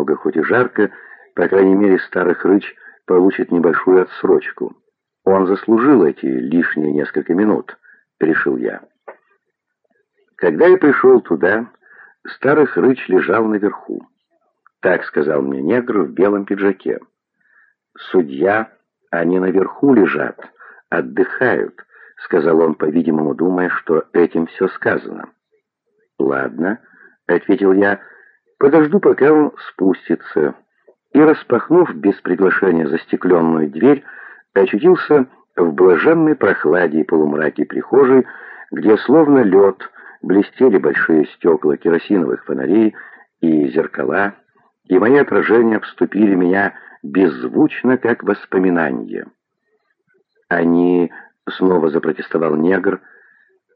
немного, хоть и жарко, по крайней мере, старый хрыч получит небольшую отсрочку. Он заслужил эти лишние несколько минут, решил я. Когда я пришел туда, старый хрыч лежал наверху. Так сказал мне негр в белом пиджаке. Судья, они наверху лежат, отдыхают, сказал он, по-видимому, думая, что этим все сказано. Ладно, ответил я, подожду, пока он спустится. И, распахнув без приглашения застекленную дверь, очутился в блаженной прохладе и полумраке прихожей, где словно лед блестели большие стекла керосиновых фонарей и зеркала, и мои отражения обступили меня беззвучно, как воспоминания. Они, снова запротестовал негр,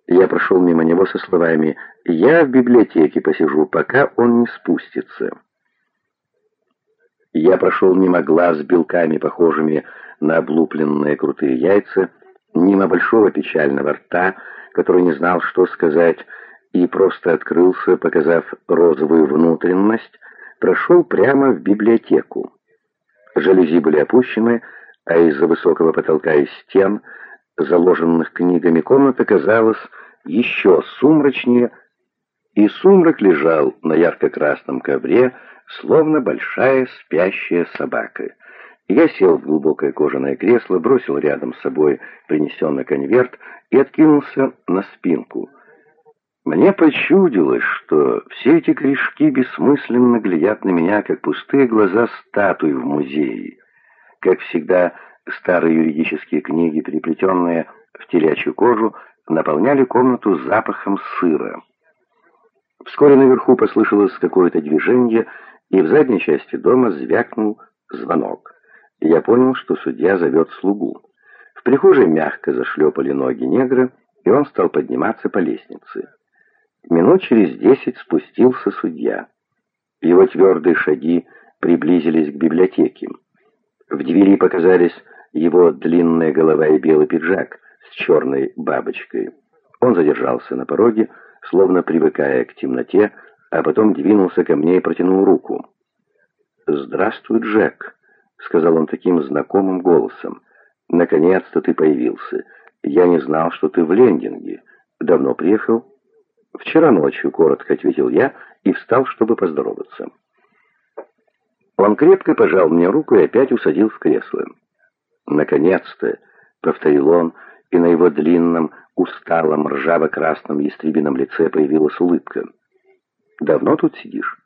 я прошел мимо него со словами «Я в библиотеке посижу, пока он не спустится». Я прошел мимо глаз с белками, похожими на облупленные крутые яйца, мимо большого печального рта, который не знал, что сказать, и просто открылся, показав розовую внутренность, прошел прямо в библиотеку. Жалюзи были опущены, а из-за высокого потолка и стен, заложенных книгами, комната казалась еще сумрачнее, и сумрак лежал на ярко-красном ковре, словно большая спящая собака. Я сел в глубокое кожаное кресло, бросил рядом с собой принесенный конверт и откинулся на спинку — мне почудилось, что все эти корешки бессмысленно глядят на меня, как пустые глаза статуи в музее. Как всегда, старые юридические книги, переплетенные в телячью кожу, наполняли комнату запахом сыра. Вскоре наверху послышалось какое-то движение, и в задней части дома звякнул звонок. Я понял, что судья зовет слугу. В прихожей мягко зашлепали ноги негра, и он стал подниматься по лестнице. Минут через десять спустился судья. Его твердые шаги приблизились к библиотеке. В двери показались его длинная голова и белый пиджак черной бабочкой. Он задержался на пороге, словно привыкая к темноте, а потом двинулся ко мне и протянул руку. «Здравствуй, Джек», — сказал он таким знакомым голосом. «Наконец-то ты появился. Я не знал, что ты в Лендинге. Давно приехал?» «Вчера ночью», — коротко ответил я и встал, чтобы поздороваться. Он крепко пожал мне руку и опять усадил в кресло. «Наконец-то», — повторил он, и на его длинном, усталом, ржаво-красном ястребином лице появилась улыбка. «Давно тут сидишь?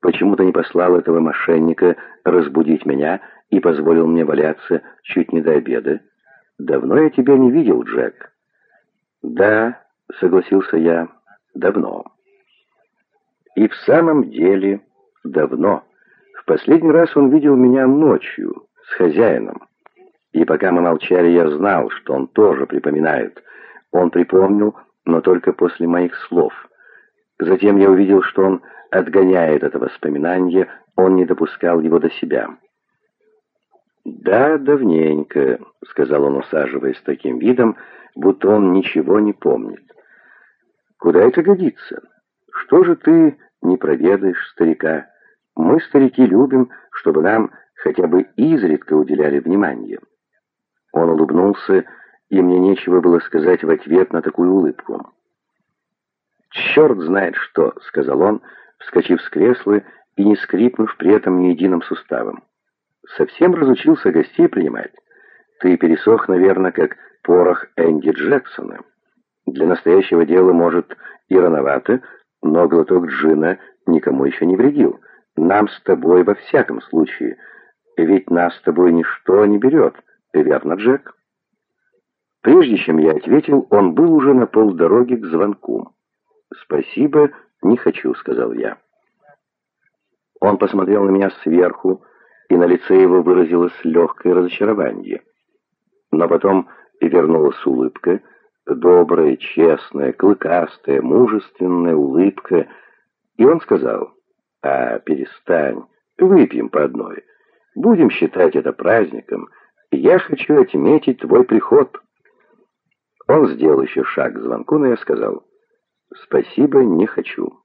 Почему ты не послал этого мошенника разбудить меня и позволил мне валяться чуть не до обеда? Давно я тебя не видел, Джек». «Да», — согласился я, — давно. И в самом деле давно. В последний раз он видел меня ночью с хозяином. И пока мы молчали, я знал, что он тоже припоминает. Он припомнил, но только после моих слов. Затем я увидел, что он отгоняет это воспоминание, он не допускал его до себя. «Да, давненько», — сказал он, усаживаясь таким видом, будто он ничего не помнит. Куда это годится? Что же ты не проведаешь старика? Мы, старики, любим, чтобы нам хотя бы изредка уделяли внимание. Он улыбнулся, и мне нечего было сказать в ответ на такую улыбку. «Черт знает что», — сказал он, вскочив с кресла и не скрипнув при этом ни единым суставом. «Совсем разучился гостей принимать. Ты пересох, наверное, как порох Энди Джексона». Для настоящего дела, может, и рановато, но глоток джина никому еще не вредил. Нам с тобой во всяком случае. Ведь нас с тобой ничто не берет. Верно, Джек? Прежде чем я ответил, он был уже на полдороги к звонку. «Спасибо, не хочу», — сказал я. Он посмотрел на меня сверху, и на лице его выразилось легкое разочарование. Но потом вернулась улыбка, добрая, честная, клыкастая, мужественная улыбка, и он сказал, «А, перестань, выпьем по одной. Будем считать это праздником. Я хочу отметить твой приход». Он сделал еще шаг к звонку, но я сказал, «Спасибо, не хочу».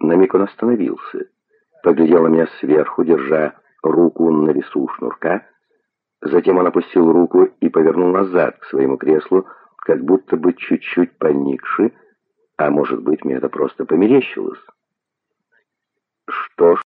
На миг он остановился. поглядел на меня сверху, держа руку на весу шнурка. Затем он опустил руку и повернул назад к своему креслу, как будто бы чуть-чуть поникши, а может быть, мне это просто померещилось. «Что ж»,